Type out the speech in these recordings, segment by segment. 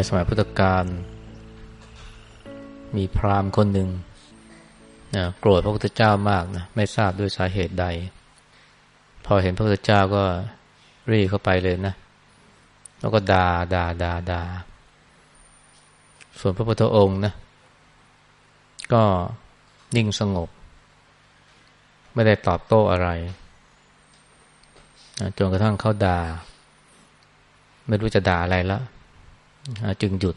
ในสมัยพุทธกาลมีพราหมณ์คนหนึ่งนะโกรธพระพุทธเจ้ามากนะไม่ทราบด้วยสาเหตุใด พอเห็นพระพุทธเจ้าก็รีเข้าไปเลยนะแล้วก็ดา่าด่าด่าด่าส่วนพระพุทธองค์นะก็นิ่งสงบ ไม่ได้ตอบโต้อะไรจนกระทั่งเขาดา่า ไม่รู้จะด่าอะไรแล้ว จึงหยุด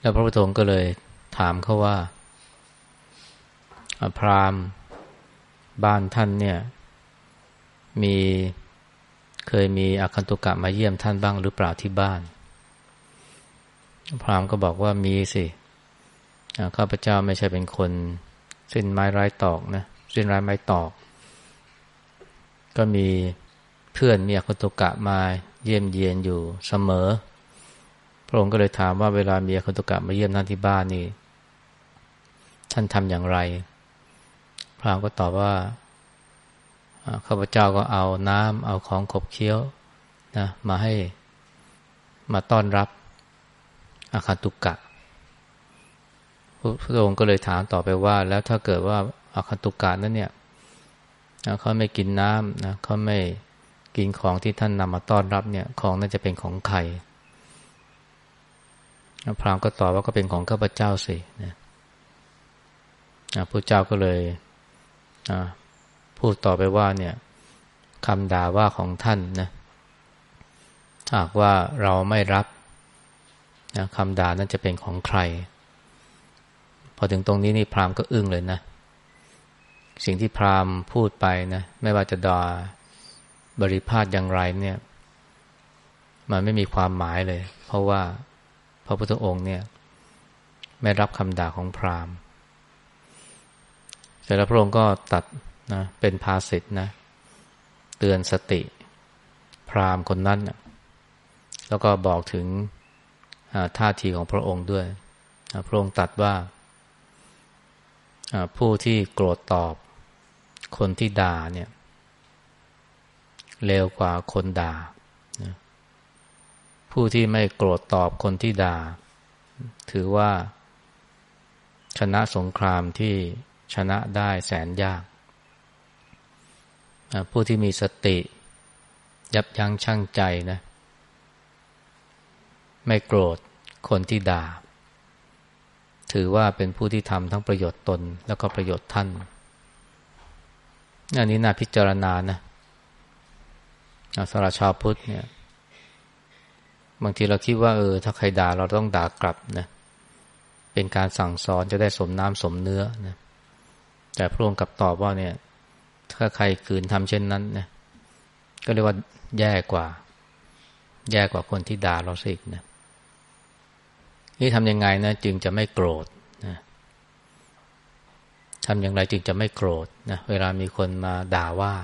แล้วพระพุทธองค์ก็เลยถามเขาว่า พราหม์บ้านท่านเนี่ย มีเคยมีอาคันตุกะมาเยี่ยมท่านบ้างหรือเปล่าที่บ้าน พราหม์ก็บอกว่ามีสิข้าพเจ้าไม่ใช่เป็นคนสิ้นไม้ไร้ตอกนะสิ้นไร้ไม้ตอก ก็มีเพื่อนมีอาคันตุกะมาเยี่ยมเยียนอยู่เสมอ พระองค์ก็เลยถามว่าเวลาเมีอาคันตุกะมาเยี่ยมท่านที่บ้านนี่ ท่านทำอย่างไร พระองค์ก็ตอบว่าข้าพเจ้าก็เอาน้ำเอาของขบเคี้ยวนะมาให้มาต้อนรับอาคาตุกะ พระองค์ก็เลยถามต่อไปว่า แล้วถ้าเกิดว่าอาคาตุกะนั้นเนี่ยเขาไม่กินน้ำนะเขาไม่กินของที่ท่านนำมาต้อนรับเนี่ย ของน่าจะเป็นของใคร พรามก็ตอบว่าก็เป็นของข้าพเจ้าสินะพระเจ้าก็เลยพูดต่อไปว่าเนี่ยคำด่าว่าของท่านนะหากว่าเราไม่รับนะคำด่านั้นจะเป็นของใคร พอถึงตรงนี้นี่พรามก็อึ้งเลยนะ สิ่งที่พรามพูดไปนะ ไม่ว่าจะด่าบริพาทอย่างไรเนี่ย มันไม่มีความหมายเลย เพราะว่า พระพุทธองค์เนี่ย ไม่รับคำด่าของพราหมณ์เสร็จแล้วพระองค์ก็ตัดนะเป็นภาสิทธนะ เตือนสติ พราหมณ์คนนั้นนะแล้วก็บอกถึงท่าทีของพระองค์ด้วย พระองค์ตัดว่า ผู้ที่โกรธตอบ คนที่ด่าเนี่ยเร็วกว่าคนด่า ผู้ที่ไม่โกรธตอบคนที่ด่า ถือว่า ชนะสงครามที่ชนะได้แสนยาก ผู้ที่มีสติ ยับยั้งชั่งใจนะ ไม่โกรธคนที่ด่า ถือว่าเป็นผู้ที่ทำทั้งประโยชน์ตน แล้วก็ประโยชน์ท่านอันนี้น่าพิจารณานะสำหรับชาวพุทธเนี่ย บางทีเราคิดว่าเออ ถ้าใครด่าเราต้องด่ากลับนะ เป็นการสั่งสอนจะได้สมน้ำสมเนื้อนะ แต่พระองค์กลับตอบว่าเนี่ย ถ้าใครคืนทำเช่นนั้นนะก็เรียกว่าแย่กว่า แย่กว่าคนที่ด่าเราสิกนะ นี่ทำยังไงนะจึงจะไม่โกรธนะทำอย่างไรจึงจะไม่โกรธนะเวลามีคนมาด่าว่า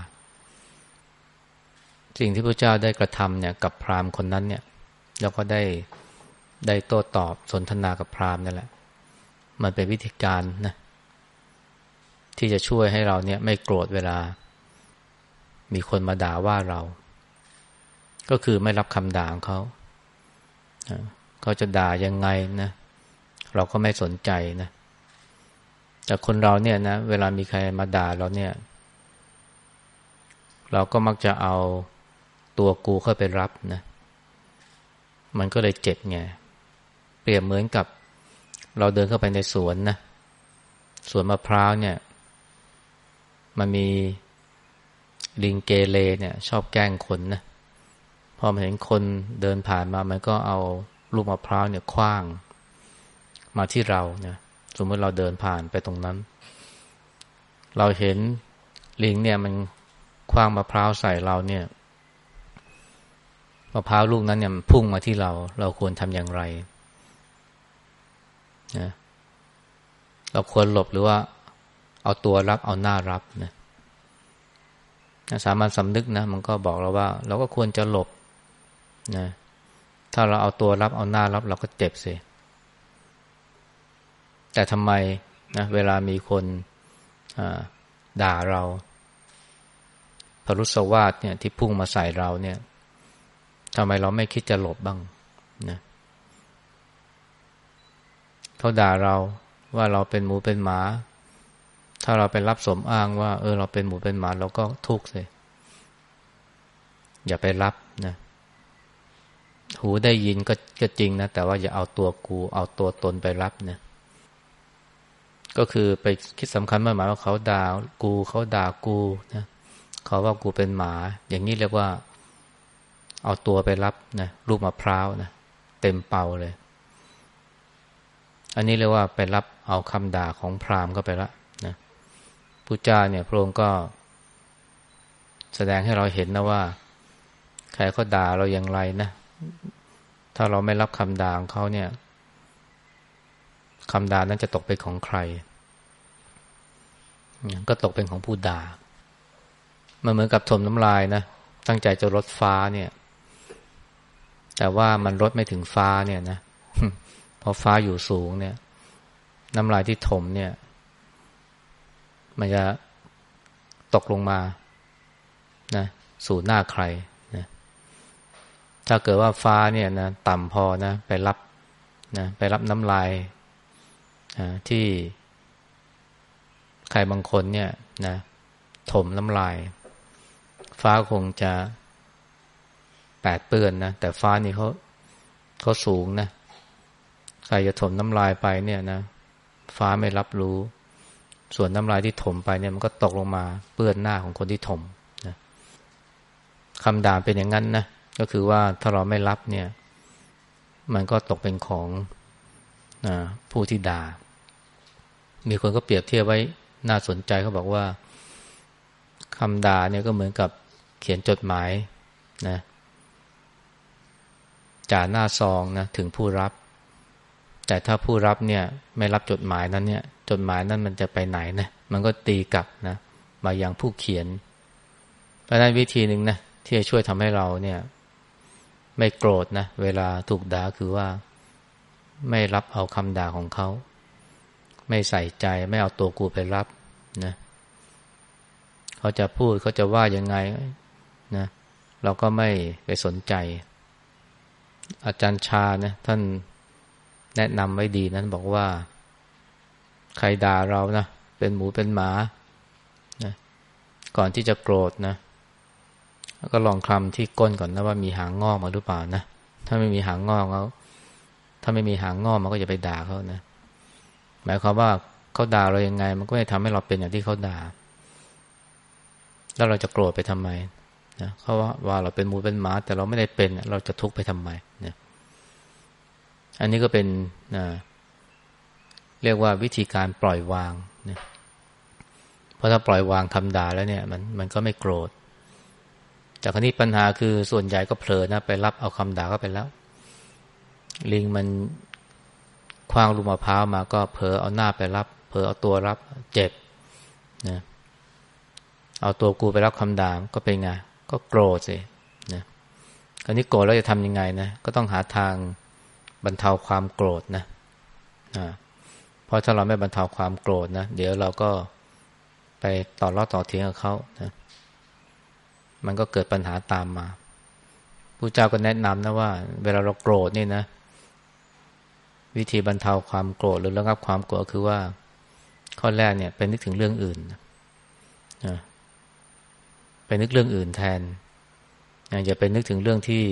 สิ่งที่พระเจ้าได้กระทำเนี่ย กับพราหมณ์คนนั้นเนี่ย แล้วก็ได้ได้โต้ตอบสนทนากับพราหมณ์นั่นแหละ มันเป็นวิธีการนะที่จะช่วยให้เราเนี่ยไม่โกรธเวลา มีคนมาด่าว่าเรา ก็คือไม่รับคำด่าของเขาเขาจะด่ายังไงนะ เราก็ไม่สนใจนะ แต่คนเราเนี่ยนะ เวลามีใครมาด่าเราเนี่ย เราก็มักจะเอาตัวกูเข้าไปรับนะ มันก็เลยเจ็บไง เปรียบเหมือนกับ เราเดินเข้าไปในสวนนะสวนมะพร้าวเนี่ย มันมีลิงเกเรเนี่ย ชอบแกล้งคนนะพอมาเห็นคนเดินผ่านมา มันก็เอาลูกมะพร้าวเนี่ยคว้าง มาที่เราเนี่ยสมมติเราเดินผ่านไปตรงนั้น เราเห็นลิงเนี่ยมันคว้างมะพร้าวใส่เราเนี่ย มะพร้าวลูกนั้นเนี่ยพุ่งมาที่เรา เราควรทำอย่างไรนะเราควรหลบหรือว่า เอาตัวรับเอาหน้ารับนะสามัญสำนึกนะ มันก็บอกเราว่า เราก็ควรจะหลบนะถ้าเราเอาตัวรับเอาหน้ารับ เราก็เจ็บสิแต่ทำไมนะเวลามีคนด่าเราพรุษวาสเนี่ยที่พุ่งมาใส่เราเนี่ย ทำไมเราไม่คิดจะหลบบ้างนะเขาด่าเราว่าเราเป็นหมูเป็นหมา ถ้าเราไปรับสมอ้างว่า เออ เราเป็นหมูเป็นหมา เราก็ทุกข์เลยอย่าไปรับนะหูได้ยินก็ก็จริงนะ แต่ว่าอย่าเอาตัวกู เอาตัวตนไปรับนะก็คือไปคิดสำคัญมากหมายว่าเขาด่ากูเขาด่ากูนะเขาว่ากูเป็นหมา อย่างนี้เรียกว่า เอาตัวไปรับนะลูกมะพร้าวนะเต็มเป่าเลย อันนี้เรียกว่าไปรับเอาคำด่าของพราหมณ์ก็ไปละนะพุทธเจ้าเนี่ยพระองค์ก็ แสดงให้เราเห็นนะว่า ใครเขาด่าเราอย่างไรนะถ้าเราไม่รับคำด่าของเขาเนี่ยคำด่านั้นจะตกเป็นของใคร ก็ตกเป็นของผู้ด่า มันเหมือนกับถมน้ำลายนะ ตั้งใจจะลดฟ้าเนี่ย แต่ว่ามันลดไม่ถึงฟ้าเนี่ยนะพอฟ้าอยู่สูงเนี่ย น้ำลายที่ถมเนี่ย มันจะตกลงมานะสู่หน้าใครนะถ้าเกิดว่าฟ้าเนี่ยนะต่ำพอนะไปรับนะไปรับน้ำลายที่ใครบางคนเนี่ยนะถมน้ำลาย ฟ้าคงจะ แปดเปื้อนนะ แต่ฟ้านี่เขาเขาสูงนะใครจะถมน้ำลายไปเนี่ยนะ ฟ้าไม่รับรู้ ส่วนน้ำลายที่ถมไปเนี่ยมันก็ตกลงมาเปื้อนหน้าของคนที่ถมนะคำด่าเป็นอย่างนั้นนะก็คือว่าถ้าเราไม่รับเนี่ย มันก็ตกเป็นของอผู้ที่ด่า มีคนก็เปรียบเทียบไว้น่าสนใจเขาบอกว่าคำด่าเนี่ยก็เหมือนกับเขียนจดหมายนะ จ่าหน้าซองนะถึงผู้รับ แต่ถ้าผู้รับเนี่ยไม่รับจดหมายนั้นเนี่ย จดหมายนั้นมันจะไปไหนนะมันก็ตีกลับนะมาอย่างผู้เขียน เพราะนั้นวิธีหนึ่งนะที่จะช่วยทำให้เราเนี่ย ไม่โกรธนะเวลาถูกด่าคือว่า ไม่รับเอาคำด่าของเขา ไม่ใส่ใจไม่เอาตัวกูไปรับนะเขาจะพูดเขาจะว่ายังไงนะเราก็ไม่ไปสนใจ อาจารย์ชาเนะท่านแนะนำไว้ดีนั้นบอกว่า ใครด่าเรานะ เป็นหมูเป็นหมานะก่อนที่จะโกรธนะก็ลองคลำที่ก้นก่อนนะว่ามีหางงอกมาหรือเปล่านะถ้าไม่มีหางงอกเขาถ้าไม่มีหางงอกมันก็จะไปด่าเขานะ หมายความว่าเขาด่าเรายังไง มันก็ไม่ทำให้เราเป็นอย่างที่เขาด่า แล้วเราจะโกรธไปทำไม นะเขาว่าว่าเราเป็นมูเป็นหมา แต่เราไม่ได้เป็น เราจะทุกข์ไปทำไมเนี่ยอันนี้ก็เป็นนะเรียกว่าวิธีการปล่อยวางนี่ยเพราะถ้าปล่อยวางคำด่าแล้วเนี่ย มันมันก็ไม่โกรธจากนี้ปัญหาคือส่วนใหญ่ก็เผลอนะไปรับเอาคำด่าเข้าไปแล้ว ลิงมันคว้างลูกมะพร้าวมาก็เผลอเอาหน้าไปรับ เผลอเอาตัวรับเจ็บนะเอาตัวกูไปรับคำด่าก็เป็นไง ก็โกรธสินะคราวนี้โกรธแล้วจะทำยังไงนะก็ต้องหาทางบรรเทาความโกรธนะนะเพราะถ้าเราไม่บรรเทาความโกรธนะเดี๋ยวเราก็ไปต่อรอดต่อเทียงกับเขานะมันก็เกิดปัญหาตามมาผู้เจ้าก็แนะนำนะว่า เวลาเราโกรธนี่นะ วิธีบรรเทาความโกรธหรือระงับความโกรธคือว่า ข้อแรกเนี่ยไปนึกถึงเรื่องอื่นนะ นึกเรื่องอื่นแทนอย่าไปนึกถึงเรื่องที่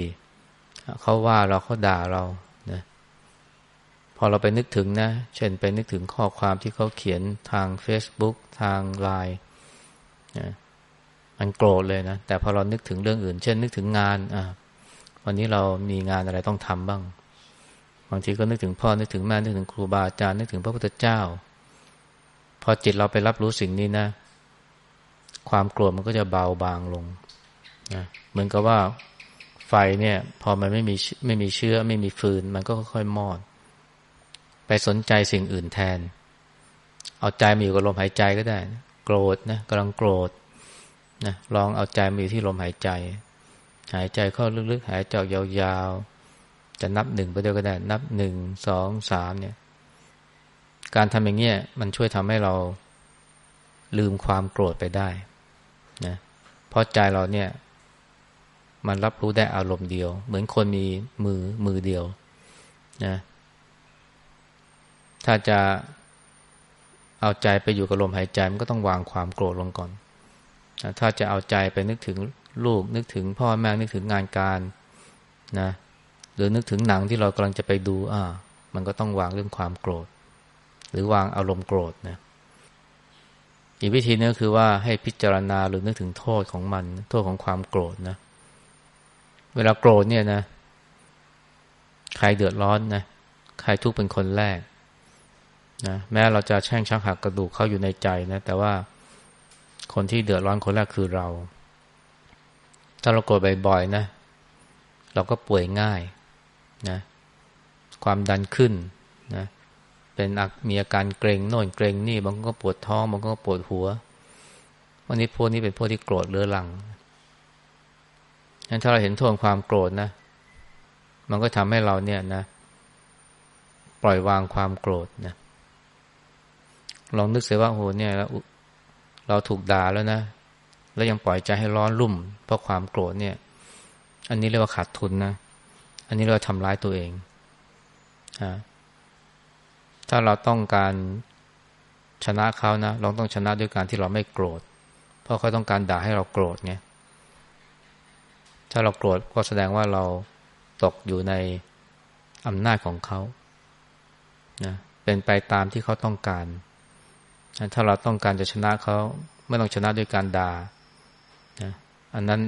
เขาว่าเราเขาด่าเรานะพอเราไปนึกถึงนะ เช่นไปนึกถึงข้อความที่เขาเขียนทาง Facebook ทางไลน์นะมันโกรธเลยนะ แต่พอเรานึกถึงเรื่องอื่น เช่นนึกถึงงานอะวันนี้เรามีงานอะไรต้องทำบ้าง บางทีก็นึกถึงพ่อ นึกถึงแม่ นึกถึงครูบาอาจารย์ นึกถึงพระพุทธเจ้า พอจิตเราไปรับรู้สิ่งนี้นะ ความโกรธมันก็จะเบาบางลงนะเหมือนกับว่าไฟเนี่ย พอมันไม่มีไม่มีเชื้อไม่มีฟืน มันก็ค่อยๆมอด ไปสนใจสิ่งอื่นแทน เอาใจมาอยู่กับลมหายใจก็ได้ โกรธนะกำลังโกรธนะลองเอาใจมาอยู่ที่ลมหายใจ หายใจเข้าลึกๆ หายใจยาวๆ จะนับหนึ่งไปด้วยก็ได้ นับหนึ่งสองสามเนี่ย การทำอย่างเงี้ยมันช่วยทำให้เราลืมความโกรธไปได้ เพราะใจเราเนี่ย มันรับรู้ได้อารมณ์เดียว เหมือนคนมีมือมือเดียวนะถ้าจะเอาใจไปอยู่กับลมหายใจมันก็ต้องวางความโกรธลงก่อน ถ้าจะเอาใจไปนึกถึงลูก นึกถึงพ่อแม่นึกถึงงานการนะหรือนึกถึงหนังที่เรากำลังจะไปดูอ่ามันก็ต้องวางเรื่องความโกรธ หรือวางอารมณ์โกรธนะ อีกวิธีนึงคือว่าให้พิจารณาหรือนึกถึงโทษของมัน โทษของความโกรธนะ เวลาโกรธเนี่ยนะ ใครเดือดร้อนนะ ใครทุกข์เป็นคนแรกนะแม้เราจะแช่งชักหักกระดูกเขาอยู่ในใจนะ แต่ว่าคนที่เดือดร้อนคนแรกคือเรา ถ้าเราโกรธบ่อยๆนะ เราก็ป่วยง่ายนะ ความดันขึ้นนะเเป็นมีอาการเกรงโน่นเกรงนี่บางคนก็ปวดท้องบางคนก็ปวดหัววันนี้พวกนี้เป็นพวกที่โกรธเรื้อรังงั้นถ้าเราเห็นโทษความโกรธนะ มันก็ทำให้เราเนี่ยนะ ปล่อยวางความโกรธนะลองนึกเสียว่าโหเนี่ยเราถูกด่าแล้วนะแล้วยังปล่อยใจให้ร้อนรุ่ม เพราะความโกรธเนี่ย อันนี้เรียกว่าขาดทุนนะ อันนี้เรียกว่าทำร้ายตัวเองอ่า ถ้าเราต้องการชนะเขานะเราต้องชนะด้วยการที่เราไม่โกรธ เพราะเขาต้องการด่าให้เราโกรธไงถ้าเราโกรธก็แสดงว่าเราตกอยู่ในอำนาจของเขานะเป็นไปตามที่เขาต้องการ ถ้าเราต้องการจะชนะเขาไม่ต้องชนะด้วยการด่านะอันนั้น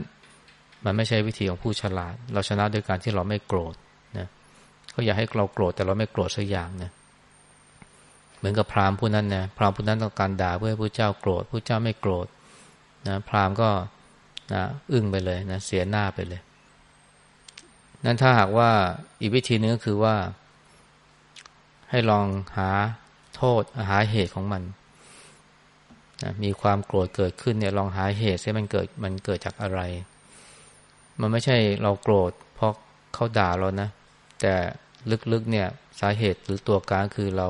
มันไม่ใช่วิธีของผู้ฉลาด เราชนะด้วยการที่เราไม่โกรธนะเขาอยากให้เราโกรธแต่เราไม่โกรธสักอย่างนะ เหมือนกับพราหมณ์ผู้นั้นนะพราหมณ์ผู้นั้นต้องการด่าเพื่อให้ผู้เจ้าโกรธผู้เจ้าไม่โกรธนะพราหมณ์ก็นะอึ้งไปเลยนะเสียหน้าไปเลย นั้นถ้าหากว่าอีกวิธีนึงก็คือว่า ให้ลองหาโทษหาเหตุของมันนะมีความโกรธเกิดขึ้นเนี่ยลองหาเหตุใช่มันเกิดมันเกิดจากอะไร มันไม่ใช่เราโกรธเพราะเขาด่าเรานะ แต่ลึกๆเนี่ยสาเหตุหรือตัวการคือเรา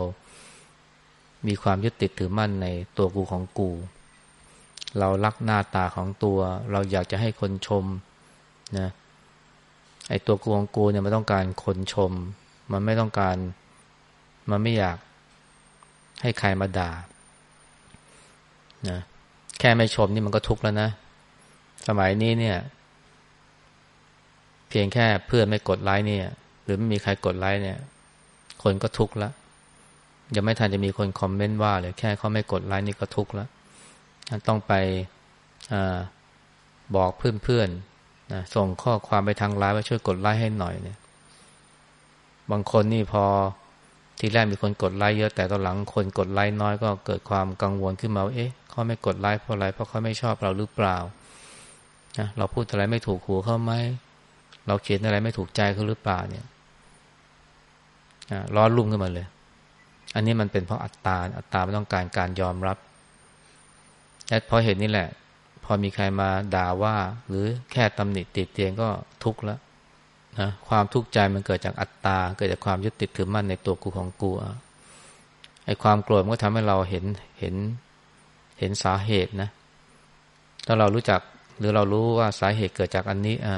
มีความยึดติดถือมั่นในตัวกูของกู เรารักหน้าตาของตัว เราอยากจะให้คนชมนะไอตัวกูของกูเนี่ยมันต้องการคนชม มันไม่ต้องการ มันไม่อยากให้ใครมาด่านะแค่ไม่ชมนี่มันก็ทุกข์แล้วนะ สมัยนี้เนี่ย เพียงแค่เพื่อนไม่กดไลค์เนี่ย หรือไม่มีใครกดไลค์เนี่ย คนก็ทุกข์แล้ว ยังไม่ทันจะมีคนคอมเมนต์ว่าเลยแค่เขาไม่กดไลค์นี่ก็ทุกข์แล้ว ต้องไปอบอกเพื่อนๆนะส่งข้อความไปทางไลน์ว่าช่วยกดไลค์ให้หน่อยเนี่ย บางคนนี่พอทีแรกมีคนกดไลค์เยอะแต่ตอนหลังคนกดไลค์น้อยก็เกิดความกังวลขึ้นมาว่าเอ๊ะเขาไม่กดไลค์เพราะอะไรเพราะเขาไม่ชอบเราหรือเปล่านะเราพูดอะไรไม่ถูกหูเขาไหมเราเขียนอะไรไม่ถูกใจเขาหรือเปล่าเนี่ยร้อนรุ่มขึ้นมาเลย อันนี้มันเป็นเพราะอัตตา อัตตาไม่ต้องการการยอมรับและเพราะเหตุนี้แหละ พอมีใครมาด่าว่า หรือแค่ตำหนิติดเตียงก็ทุกข์แล้วนะความทุกข์ใจมันเกิดจากอัตตา เกิดจากความยึดติดถือมั่นในตัวกูของกูไอ้ความโกรธมันก็ทำให้เราเห็นเห็นเห็นสาเหตุนะถ้าเรารู้จักหรือเรารู้ว่าสาเหตุเกิดจากอันนี้อ่า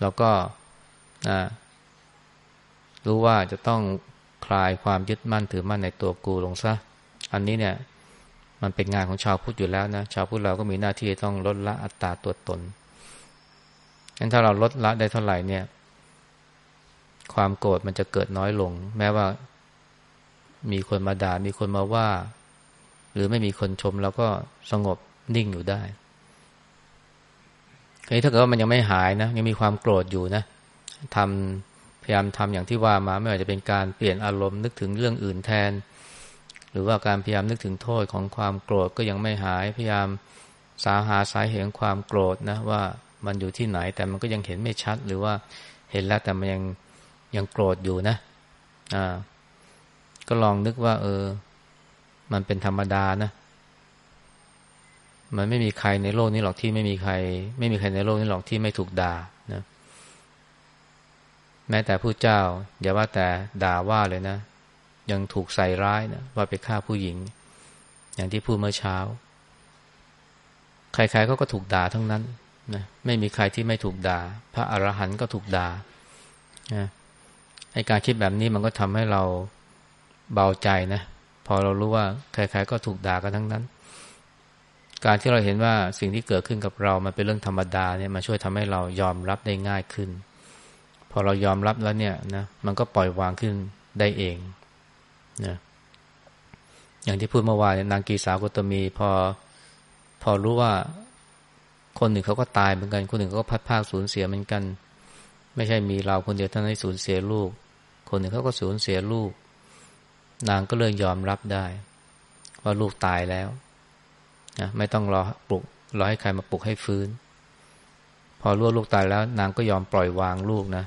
เราก็อ่ารู้ว่าจะต้อง คลายความยึดมั่นถือมั่นในตัวกูลงซะ อันนี้เนี่ยมันเป็นงานของชาวพุทธอยู่แล้วนะ ชาวพุทธเราก็มีหน้าที่ต้องลดละอัตตาตัวตนงั้นถ้าเราลดละได้เท่าไหร่เนี่ย ความโกรธมันจะเกิดน้อยลง แม้ว่า มีคนมาด่ามีคนมาว่า หรือไม่มีคนชมเราก็สงบนิ่งอยู่ได้ทีนี้ถ้าเกิดว่ามันยังไม่หายนะ ยังมีความโกรธอยู่นะทำ ยายามทำอย่างที่ว่ามาไม่ว่าจะเป็นการเปลี่ยนอารมณ์นึกถึงเรื่องอื่นแทน หรือว่าการพยายามนึกถึงโทษของความโกรธก็ยังไม่หายพยายามสาหาสาเหตุของความโกรธนะว่ามันอยู่ที่ไหนแต่มันก็ยังเห็นไม่ชัด หรือว่าเห็นแล้วแต่มันยังยังโกรธอยู่นะอ่าก็ลองนึกว่า เออ มันเป็นธรรมดานะมันไม่มีใครในโลกนี้หรอกที่ไม่มีใคร ไม่มีใครในโลกนี้หรอกที่ไม่ถูกด่า แม้แต่ผู้เจ้า อย่าว่าแต่ด่าว่าเลยนะ ยังถูกใส่ร้ายนะว่าไปฆ่าผู้หญิง อย่างที่พูดเมื่อเช้า ใครๆเขาก็ถูกด่าทั้งนั้นนะไม่มีใครที่ไม่ถูกด่า พระอรหันต์ก็ถูกด่านะไอการคิดแบบนี้มันก็ทำให้เราเบาใจนะ พอเรารู้ว่าใครๆก็ถูกด่ากันทั้งนั้น การที่เราเห็นว่าสิ่งที่เกิดขึ้นกับเรา มันเป็นเรื่องธรรมดาเนี่ยมาช่วยทำให้เรายอมรับได้ง่ายขึ้น พอเรายอมรับแล้วเนี่ยนะมันก็ปล่อยวางขึ้นได้เองนะอย่างที่พูดเมื่อวานนางกีสาวกตมีพอพอรู้ว่าคนหนึ่งเขาก็ตายเหมือนกัน คนหนึ่งก็พัดภาคสูญเสียเหมือนกัน ไม่ใช่มีเราคนเดียวท่านั้นที่สูญเสียลูก คนหนึ่งเขาก็สูญเสียลูก นางก็เลยยอมรับได้ ว่าลูกตายแล้วนะไม่ต้องรอปลุกรอให้ใครมาปลุกให้ฟื้น พอรู้ว่าลูกตายแล้ว นางก็ยอมปล่อยวางลูกนะ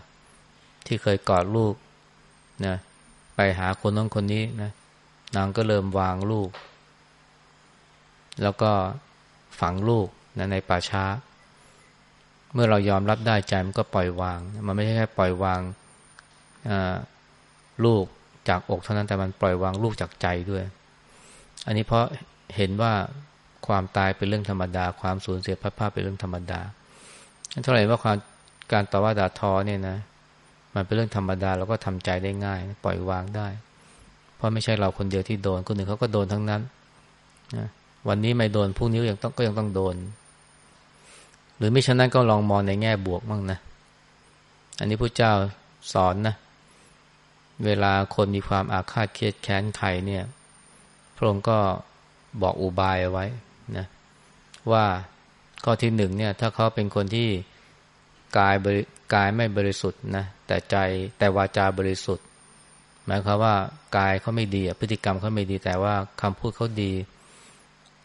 ที่เคยกอดลูกนะไปหาคนน้องคนนี้นะนางก็เริ่มวางลูก แล้วก็ฝังลูกนะในป่าช้า เมื่อเรายอมรับได้ใจมันก็ปล่อยวาง มันไม่ใช่แค่ปล่อยวางลูกจากอกเท่านั้นแต่มันปล่อยวางลูกจากใจด้วย อันนี้เพราะเห็นว่าความตายเป็นเรื่องธรรมดา ความสูญเสียพัดภาเป็นเรื่องธรรมดาเท่าไหร่ว่าความการต่อว่าด่าทอเนี่ยนะ มันเป็นเรื่องธรรมดาเราก็ทำใจได้ง่าย ปล่อยวางได้ เพราะไม่ใช่เราคนเดียวที่โดนคนอื่นเขาก็โดนทั้งนั้นนะวันนี้ไม่โดนพรุ่งนี้ยังต้องก็ยังต้องโดน หรือไม่ฉะนั้นก็ลองมองในแง่บวกบ้างนะ อันนี้พระเจ้าสอนนะ เวลาคนมีความอาฆาตเคียดแค้นใครเนี่ย พระองค์ก็บอกอุบายเอาไว้นะว่าข้อที่หนึ่งเนี่ย ถ้าเขาเป็นคนที่ กายบริกายไม่บริสุทธิ์นะแต่ใจแต่วาจาบริสุทธิ์ หมายความว่ากายเขาไม่ดีพฤติกรรมเขาไม่ดี แต่ว่าคำพูดเขาดี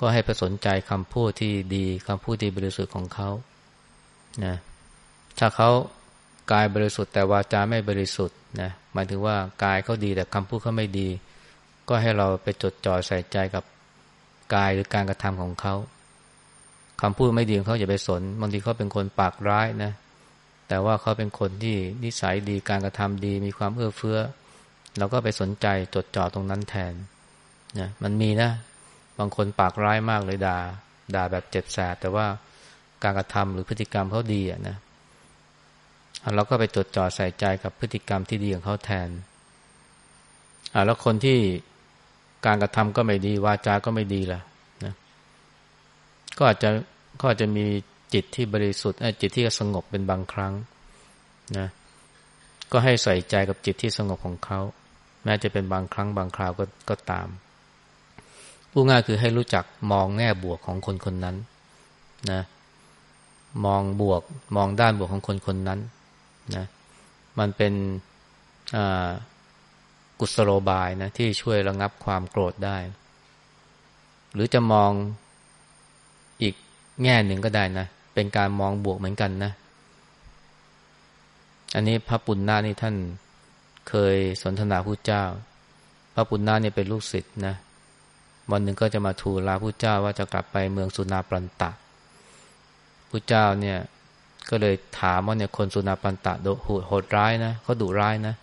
ก็ให้ไปสนใจคำพูดที่ดีคำพูดที่บริสุทธิ์ของเขานะถ้าเขากายบริสุทธิ์ แต่วาจาไม่บริสุทธิ์นะหมายถึงว่ากายเขาดีแต่คำพูดเขาไม่ดี ก็ให้เราไปจดจ่อใส่ใจกับกายหรือการกระทำของเขาคำพูดไม่ดีของเขาอย่าไปสน บางทีเขาเป็นคนปากร้ายนะ แต่ว่าเขาเป็นคนที่นิสัยดีการกระทำดี มีความเอื้อเฟื้อเราก็ไปสนใจจดจ่อตรงนั้นแทนนะมันมีนะ บางคนปากร้ายมากเลยด่าด่าแบบเจ็บแสบแต่ว่าการกระทำหรือพฤติกรรมเขาดีอะนะเราก็ไปจดจ่อใส่ใจกับพฤติกรรมที่ดีของเขาแทนอ่าแล้วคนที่การกระทำก็ไม่ดี วาจาก็ไม่ดีล่ะนะก็อาจจะก็อาจจะมี จิตที่บริสุทธิ์จิตที่สงบเป็นบางครั้งนะก็ให้ใส่ใจกับจิตที่สงบของเขา แม้จะเป็นบางครั้งบางคราวก็ก็ตามผู้ง่ายคือให้รู้จักมองแง่บวกของคนคนนั้นนะมองบวกมองด้านบวกของคนคนนั้นนะมันเป็นกุศโลบายนะที่ช่วยระงับความโกรธได้ หรือจะมองอีกแง่หนึ่งก็ได้นะ เป็นการมองบวกเหมือนกันนะ อันนี้พระปุณณานี่ท่านเคยสนทนาพระเจ้า พระปุณณะเนี่ยเป็นลูกศิษย์นะ วันหนึ่งก็จะมาทูลลาพระเจ้าว่าจะกลับไปเมืองสุนาปรันตะพระเจ้าเนี่ยก็เลยถามว่าเนี่ยคนสุนาปันตะโหดโหดร้ายนะเขาดุร้ายนะ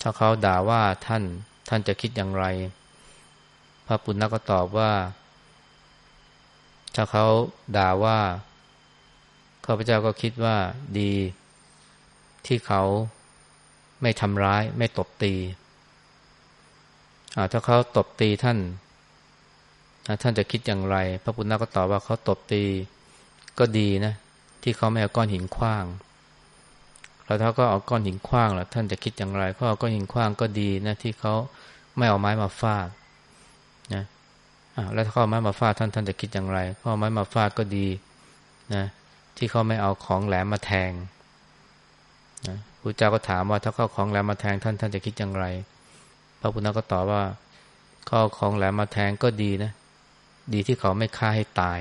ถ้าเขาด่าว่าท่านท่านจะคิดอย่างไร พระปุณณะก็ตอบว่า ถ้าเขาด่าว่าข้าพเจ้าก็คิดว่าดีที่เขาไม่ทำร้ายไม่ตบตีถ้าเขาตบตีท่านท่านจะคิดอย่างไร พระพุทธเจ้าก็ตอบว่าเขาตบตีก็ดีนะ ที่เขาไม่เอาก้อนหินคว้างแล้วถ้าก็เอาก้อนหินคว้างล่ะท่านจะคิดอย่างไรเขาเอาก้อนหินคว้างก็ดีนะที่เขาไม่เอาไม้มาฟาดนะ แล้วถ้าเขาเอไม้มาฟาดท่านท่านจะคิดอย่างไรเขาเอาไม้มาฟาดก็ดีนะที่เขาไม่เอาของแหลมมาแทงนะพระเจ้าก็ถามว่าถ้าเขาของแหลมมาแทงท่านท่านจะคิดอย่างไร พระพุทธเจ้าก็ตอบว่าเขาของแหลมมาแทงก็ดีนะ ดีที่เขาไม่ฆ่าให้ตาย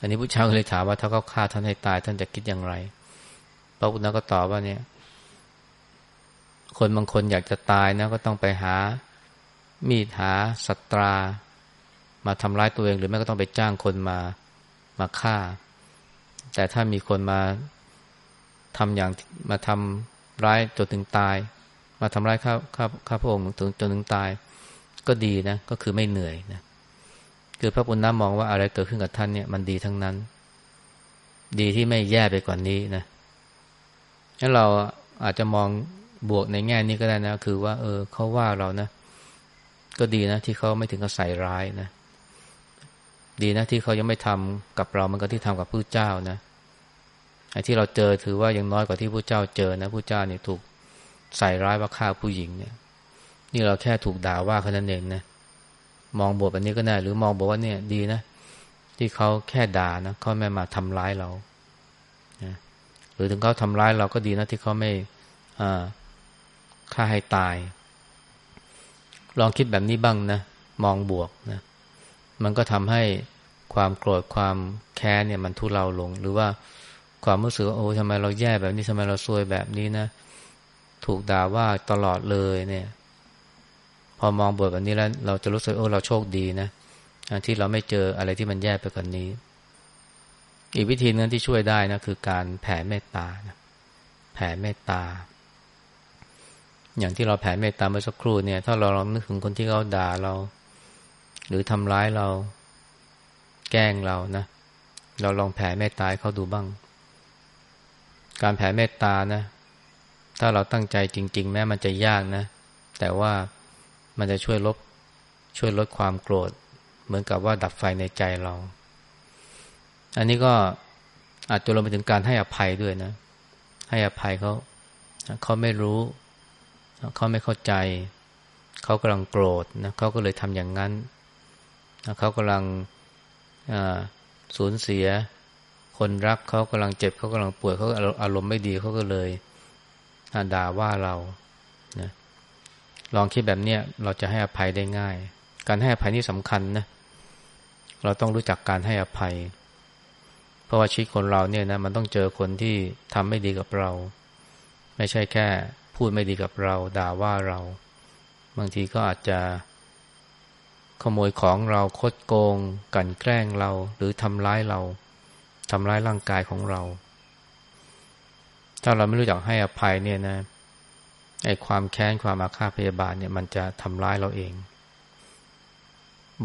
อันนี้พระเจ้าก็เลยถามว่าถ้าเขาฆ่าท่านให้ตาย ท่านจะคิดอย่างไร พระพุทธเจ้าก็ตอบว่าเนี่ย คนบางคนอยากจะตายนะก็ต้องไปหา มีดหาสัตรา มาทำร้ายตัวเอง หรือไม่ก็ต้องไปจ้างคนมามาฆ่า แต่ถ้ามีคนมาทำอย่างมาทำร้ายจนถึงตาย มาทำร้ายข้าข้าข้าพระองค์ถึงจนถึงตาย ก็ดีนะก็คือไม่เหนื่อยนะคือพระปุณณะมองว่าอะไรเกิดขึ้นกับท่านเนี่ยมันดีทั้งนั้น ดีที่ไม่แย่ไปกว่านนี้นะงั้นเราอาจจะมองบวกในแง่นี้ก็ได้นะ คือว่า เออเขาว่าเรานะ ก็ดีนะที่เขาไม่ถึงกับใส่ร้ายนะ ดีนะที่เขายังไม่ทำกับเรามันก็ที่ทำกับผู้เจ้านะไอ้ที่เราเจอถือว่ายังน้อยกว่าที่ผู้เจ้าเจอนะผู้เจ้าเนี่ยถูกใส่ร้ายว่าฆ่าผู้หญิงเนี่ย นี่เราแค่ถูกด่าว่าแค่นั้นเองนะมองบวกแบบนี้ก็ได้ หรือมองบอกว่าเนี่ยดีนะที่เขาแค่ด่านะเขาไม่มาทำร้ายเรานะหรือถึงเขาทำร้ายเราก็ดีนะที่เขาไม่ฆ่าให้ตาย ลองคิดแบบนี้บ้างนะมองบวกนะ มันก็ทำให้ความโกรธความแค้นเนี่ยมันทุเลาลง หรือว่าความรู้สึกว่าโอ้ทำไมเราแย่แบบนี้ทำไมเราซวยแบบนี้นะ ถูกด่าว่าตลอดเลยเนี่ย พอมองบวกแบบนี้แล้ว เราจะรู้สึกโอ้เราโชคดีนะที่เราไม่เจออะไรที่มันแย่ไปกว่านนี้ อีกวิธีนึงที่ช่วยได้นะคือการแผ่เมตตานะแผ่เมตตา อย่างที่เราแผ่เมตตาเมื่อสักครู่เนี่ย ถ้าเราลองนึกถึงคนที่เขาด่าเรา หรือทำร้ายเรา แกล้งเรานะ เราลองแผ่เมตตาให้เขาดูบ้าง การแผ่เมตตานะ ถ้าเราตั้งใจจริง ๆ แม้มันจะยากนะ แต่ว่ามันจะช่วยลบช่วยลดความโกรธ เหมือนกับว่าดับไฟในใจเรา อันนี้ก็อาจจะรวมไปถึงการให้อภัยด้วยนะ ให้อภัยเขาเขาไม่รู้เขาไม่เข้าใจ เขากำลังโกรธนะเขาก็เลยทำอย่างนั้น เขากำลังสูญเสีย คนรักเขากำลังเจ็บเขากำลังป่วยเขาอารมณ์ไม่ดีเขาก็เลยด่าว่าเรานะลองคิดแบบนี้เราจะให้อภัยได้ง่าย การให้อภัยนี่สำคัญนะเราต้องรู้จักการให้อภัย เพราะว่าชีวิตคนเราเนี่ยนะมันต้องเจอคนที่ทำไม่ดีกับเรา ไม่ใช่แค่พูดไม่ดีกับเรา ด่าว่าเรา บางทีก็อาจจะ ขโมยของเราคดโกง กันแกล้งเรา หรือทำร้ายเราทำร้ายร่างกายของเรา ถ้าเราไม่รู้จักให้อภัยเนี่ยนะไอ้ความแค้นความอาฆาตพยาบาทเนี่ย มันจะทำร้ายเราเอง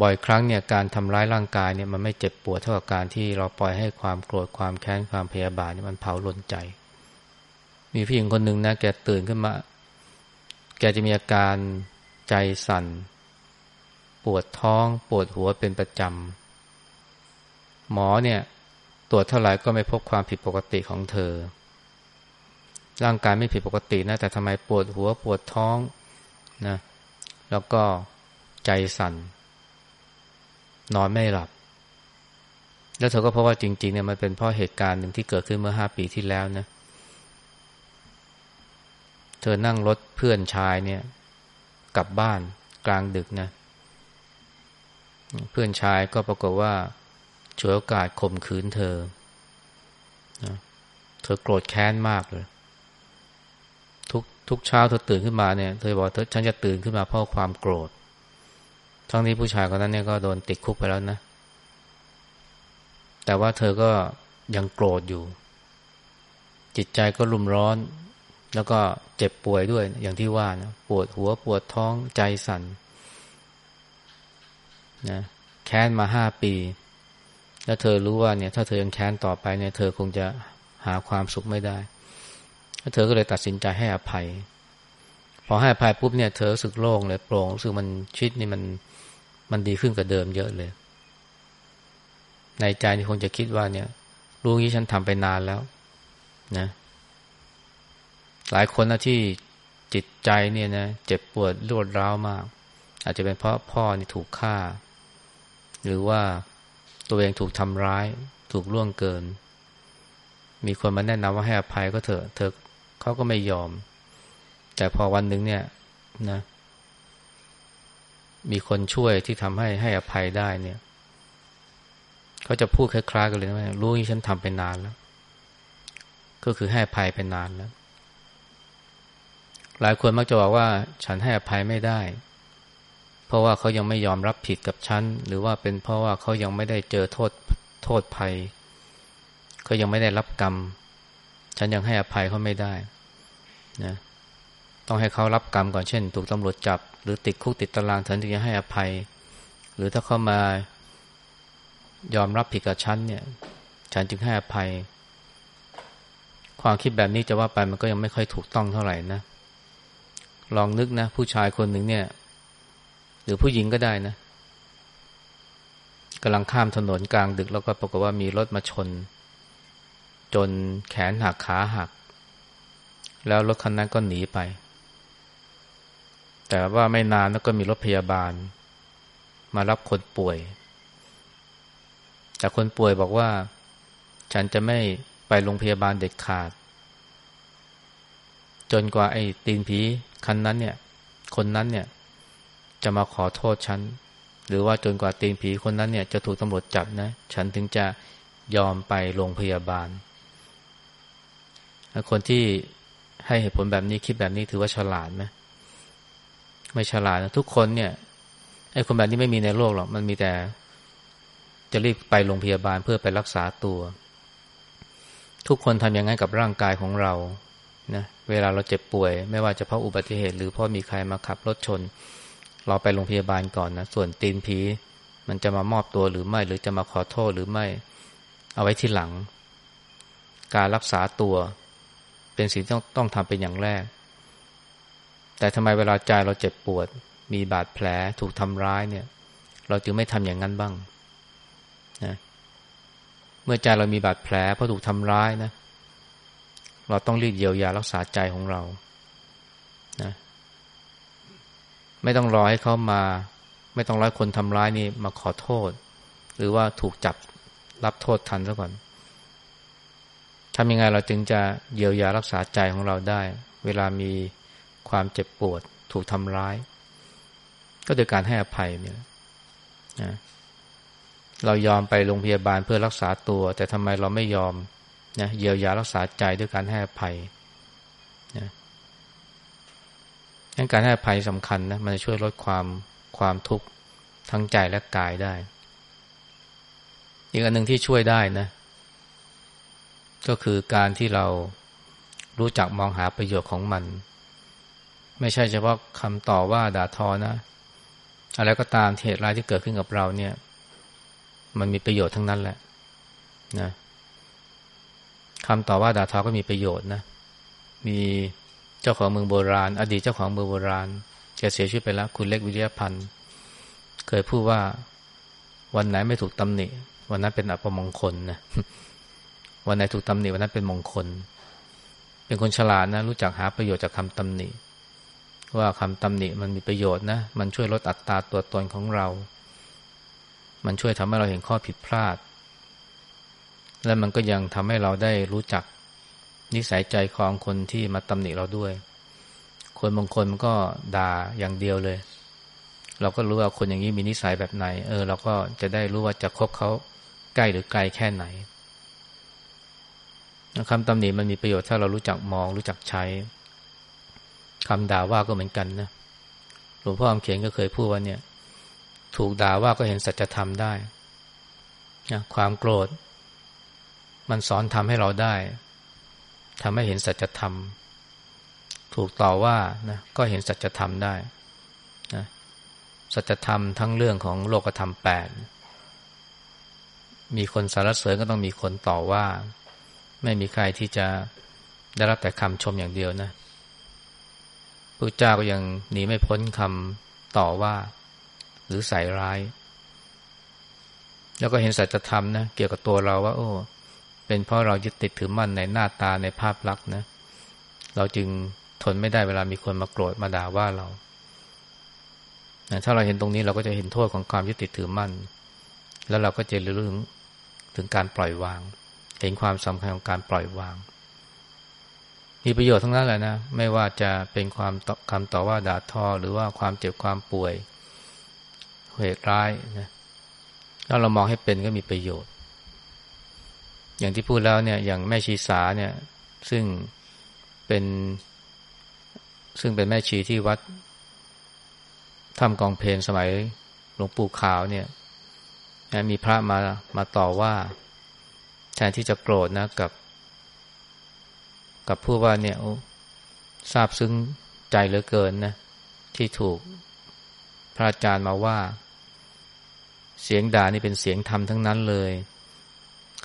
บ่อยครั้งเนี่ยการทำร้ายร่างกายเนี่ยมันไม่เจ็บปวดเท่ากับการที่เราปล่อยให้ความโกรธความแค้นความพยาบาทนี่ยมันเผาลนใจ มีผู้หญิงคนหนึ่งนะแกตื่นขึ้นมา แกจะมีอาการใจสั่น ปวดท้องปวดหัวเป็นประจำ หมอเนี่ยตรวจเท่าไหร่ก็ไม่พบความผิดปกติของเธอ ร่างกายไม่ผิดปกตินะแต่ทำไมปวดหัวปวดท้องนะแล้วก็ใจสั่น นอนไม่หลับ แล้วเธอก็เพราะว่าจริงๆเนี่ยมันเป็นเพราะเหตุการณ์หนึ่งที่เกิดขึ้นเมื่อห้าปีที่แล้วนะเธอนั่งรถเพื่อนชายเนี่ย กลับบ้านกลางดึกนะเพื่อนชายก็ปรากฏว่าฉวยโอกาสข่มขืนเธอนะเธอโกรธแค้นมากเลย ทุกทุกเช้าเธอตื่นขึ้นมาเนี่ย เธอบอกเธอฉันจะตื่นขึ้นมาเพราะความโกรธ ทั้งที่ผู้ชายคนนั้นเนี่ยก็โดนติดคุกไปแล้วนะ แต่ว่าเธอก็ยังโกรธอยู่ จิตใจก็รุมร้อน แล้วก็เจ็บป่วยด้วย อย่างที่ว่านะ ปวดหัวปวดท้องใจสั่นะแค้นมาห้าปี แล้วเธอรู้ว่าเนี่ย ถ้าเธอยังแค้นต่อไปเนี่ย เธอคงจะหาความสุขไม่ได้แล้วเธอก็เลยตัดสินใจให้อภัย พอให้อภัยปุ๊บเนี่ย เธอรู้สึกโล่งเลยโปร่งรู้สึกมันชิดนี่มันมันดีขึ้นกว่าเดิมเยอะเลย ในใจนี่คงจะคิดว่าเนี่ยรู้งี้ฉันทำไปนานแล้ว นะ หลายคนนะที่จิตใจเนี่ยนะเจ็บปวดรวดร้าวมาก อาจจะเป็นเพราะพ่อนี่ถูกฆ่า หรือว่าตัวเองถูกทำร้าย ถูกล่วงเกิน มีคนมาแนะนำว่าให้อภัยก็เถอะเธอเขาก็ไม่ยอม แต่พอวันหนึ่งเนี่ยนะ มีคนช่วยที่ทำให้ให้อภัยได้เนี่ยเขาจะพูดคล้ายๆกันเลยว่ารู้ที่ฉันทำไปนานแล้ว ก็คือให้อภัยไปนานแล้ว หลายคนมักจะบอกว่า ฉันให้อภัยไม่ได้ ราะว่าเขายังไม่ยอมรับผิดกับฉัน หรือว่าเป็นเพราะว่าเขายังไม่ได้เจอโทษโทษภัยเขายังไม่ได้รับกรรม ฉันยังให้อภัยเขาไม่ได้นะต้องให้เขารับกรรมก่อนเช่น ถูกตำรวจจับ หรือติดคุกติดตารางฉันถึงจะให้อภัย หรือถ้าเขามายอมรับผิดกับฉันเนี่ย ฉันจึงให้อภัย ความคิดแบบนี้จะว่าไปมันก็ยังไม่ค่อยถูกต้องเท่าไหร่นะลองนึกนะ ผู้ชายคนหนึ่งเนี่ย หรือผู้หญิงก็ได้นะกำลังข้ามถนนกลางดึกแล้วก็ปรากฏว่ามีรถมาชน จนแขนหักขาหัก แล้วรถคันนั้นก็หนีไป แต่ว่าไม่นานแล้วก็มีรถพยาบาล มารับคนป่วย แต่คนป่วยบอกว่า ฉันจะไม่ไปโรงพยาบาลเด็ดขาด จนกว่าไอ้ตีนผีคันนั้นเนี่ย คนนั้นเนี่ย จะมาขอโทษฉัน หรือว่าจนกว่าตีนผีคนนั้นเนี่ยจะถูกตำรวจจับนะ ฉันถึงจะยอมไปโรงพยาบาล คนที่ให้เหตุผลแบบนี้คิดแบบนี้ถือว่าฉลาดไหมไม่ฉลาดนะทุกคนเนี่ยไอ้คนแบบนี้ไม่มีในโลกหรอกมันมีแต่ จะรีบไปโรงพยาบาลเพื่อไปรักษาตัว ทุกคนทำอย่างนั้นกับร่างกายของเรานะเวลาเราเจ็บป่วย ไม่ว่าจะเพราะอุบัติเหตุ หรือเพราะมีใครมาขับรถชน เราไปโรงพยาบาลก่อนนะส่วนตีนผี มันจะมามอบตัวหรือไม่ หรือจะมาขอโทษหรือไม่ เอาไว้ที่หลัง การรักษาตัวเป็นสิ่งที่ต้องต้องทำเป็นอย่างแรก แต่ทำไมเวลาใจเราเจ็บปวด มีบาดแผลถูกทำร้ายเนี่ย เราจึงไม่ทำอย่างนั้นบ้างนะเมื่อใจเรามีบาดแผลเพราะถูกทำร้ายนะ เราต้องรีบเยียวยารักษาใจของเรา นะ ไม่ต้องรอให้เขามา ไม่ต้องรอให้คนทำร้ายนี่มาขอโทษ หรือว่าถูกจับรับโทษทันซะก่อนทำยังไงเราจึงจะเยียวยารักษาใจของเราได้ เวลามีความเจ็บปวด ถูกทำร้าย ก็โดยการให้อภัยเนี่ยนะเรายอมไปโรงพยาบาลเพื่อรักษาตัว แต่ทำไมเราไม่ยอมนะเยียวยารักษาใจด้วยการให้อภัยนะ งั้นการให้อภัยสำคัญนะมันจะช่วยลดความความทุกข์ทั้งใจและกายได้ อีกอันหนึ่งที่ช่วยได้นะ ก็คือการที่เรารู้จักมองหาประโยชน์ของมัน ไม่ใช่เฉพาะคำต่อว่าด่าทอนะ อะไรก็ตามเหตุร้ายที่เกิดขึ้นกับเราเนี่ย มันมีประโยชน์ทั้งนั้นแหละนะคำต่อว่าด่าทอก็มีประโยชน์นะ มี เจ้าของเมืองโบราณ อดีตเจ้าของเมืองโบราณแกเสียชีวิตไปแล้ว คุณเล็กวิทยาพันธ์เคยพูดว่าวันไหนไม่ถูกตำหนิ วันนั้นเป็นอัปมงคลนะวันไหนถูกตำหนิวันนั้นเป็นมงคล เป็นคนฉลาดนะ รู้จักหาประโยชน์จากคำตำหนิ ว่าคำตำหนิมันมีประโยชน์นะ มันช่วยลดอัตราตัวตนของเรา มันช่วยทำให้เราเห็นข้อผิดพลาด และมันก็ยังทำให้เราได้รู้จัก นิสัยใจคองคนที่มาตำหนิเราด้วย คนบางคนมันก็ด่าอย่างเดียวเลย เราก็รู้ว่าคนอย่างนี้มีนิสัยแบบไหน เออ เราก็จะได้รู้ว่าจะคบเขาใกล้หรือไกลแค่ไหนคำตำหนิมันมีประโยชน์ถ้าเรารู้จักมอง รู้จักใช้คำด่าว่าก็เหมือนกันนะหลวงพ่ออมเขียนก็เคยพูดว่าเนี่ย ถูกด่าว่าก็เห็นสัจธรรมได้นะความโกรธ มันสอนทำให้เราได้ ทำให้เห็นสัจธรรม ถูกต่อว่านะก็เห็นสัจธรรมได้นะสัจธรรมทั้งเรื่องของโลกธรรมแปดมีคนสารเสริญก็ต้องมีคนต่อว่า ไม่มีใครที่จะได้รับแต่คำชมอย่างเดียวนะพระเจ้าก็ยังหนีไม่พ้นคำต่อว่า หรือใส่ร้าย แล้วก็เห็นสัจธรรมนะเกี่ยวกับตัวเราว่า โอ้ เป็นเพราะเรายึดติดถือมั่นในหน้าตาในภาพลักษณ์นะ เราจึงทนไม่ได้เวลามีคนมาโกรธมาด่าว่าเรา ถ้าเราเห็นตรงนี้เราก็จะเห็นโทษของความยึดติดถือมั่น แล้วเราก็จะรู้ถึงถึงการปล่อยวาง เห็นความสำคัญของการปล่อยวาง มีประโยชน์ทั้งนั้นแหละนะ ไม่ว่าจะเป็นความคำต่อว่าด่าทอหรือว่าความเจ็บความป่วยเหตุร้ายนะถ้าเรามองให้เป็นก็มีประโยชน์ อย่างที่พูดแล้วเนี่ย อย่างแม่ชีสาเนี่ย ซึ่งเป็น ซึ่งเป็นแม่ชีที่วัดทำกองเพลนสมัยหลวงปู่ขาวเนี่ยมีพระมามาต่อว่าแทนที่จะโกรธนะกับ กับผู้ว่าเนี่ยทราบซึ้งใจเหลือเกินนะที่ถูกพระอาจารย์มาว่า เสียงด่านี่เป็นเสียงธรรมทั้งนั้นเลย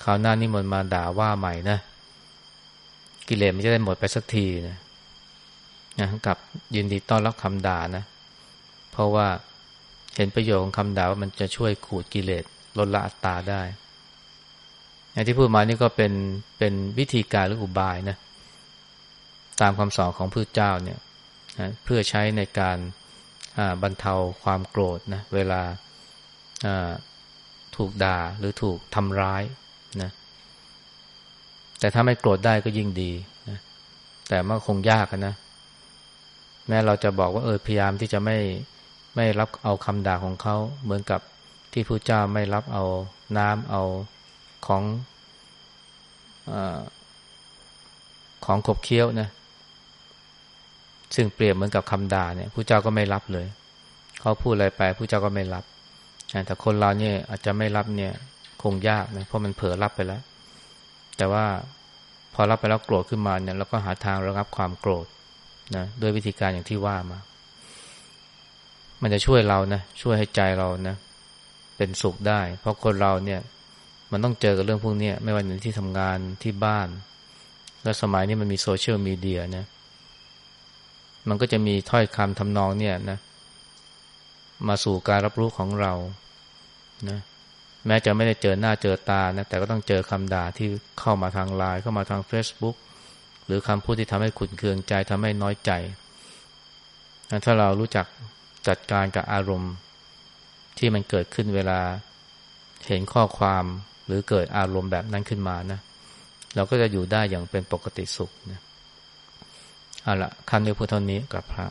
คราวหน้านี่มันมาด่าว่าใหม่นะ กิเลสมันจะได้หมดไปสักทีนะนะกับยินดีต้อนรับคำด่านะ เพราะว่าเห็นประโยชน์ของคำด่าว่ามันจะช่วยขูดกิเลสลดละอัตตาได้อย่างที่พูดมานี่ก็เป็นเป็นวิธีการหรืออุบายนะ ตามคำสอนของพระเจ้าเนี่ยนะเพื่อใช้ในการบรรเทาความโกรธนะเวลาถูกด่าหรือถูกทำร้าย นะแต่ถ้าไม่โกรธได้ก็ยิ่งดีนะแต่มันคงยากนะ แม้เราจะบอกว่าเออพยายามที่จะไม่ไม่รับเอาคำด่าของเขา เหมือนกับที่พระเจ้าไม่รับเอาน้ำเอาของอของขบเคี้ยวนะ ซึ่งเปรียบเหมือนกับคำด่าเนี่ยผู้เจ้าก็ไม่รับเลย เขาพูดอะไรไปผู้เจ้าก็ไม่รับแต่คนเราเนี่ยอาจจะไม่รับเนี่ย คงยากนะเพราะมันเผลอรับไปแล้ว แต่ว่าพอรับไปแล้วโกรธขึ้นมาเนี่ยเราก็หาทางระงับความโกรธนะด้วยวิธีการอย่างที่ว่ามา มันจะช่วยเรานะช่วยให้ใจเรานะ เป็นสุขได้ เพราะคนเราเนี่ย มันต้องเจอกับเรื่องพวกนี้ไม่ว่าในที่ทำงานที่บ้าน และสมัยนี้มันมีโซเชียลมีเดียนะมันก็จะมีถ้อยคำทำนองเนี่ยนะ มาสู่การรับรู้ของเรานะ แม้จะไม่ได้เจอหน้าเจอตานะแต่ก็ต้องเจอคำด่าที่เข้ามาทางไลน์เข้ามาทาง Facebook หรือคำพูดที่ทำให้ขุนเคืองใจทำให้น้อยใจ ถ้าเรารู้จักจัดการกับอารมณ์ที่มันเกิดขึ้นเวลาเห็นข้อความหรือเกิดอารมณ์แบบนั้นขึ้นมานะเราก็จะอยู่ได้อย่างเป็นปกติสุขนะเอาละคำเดียวพูดเท่านี้กับพระ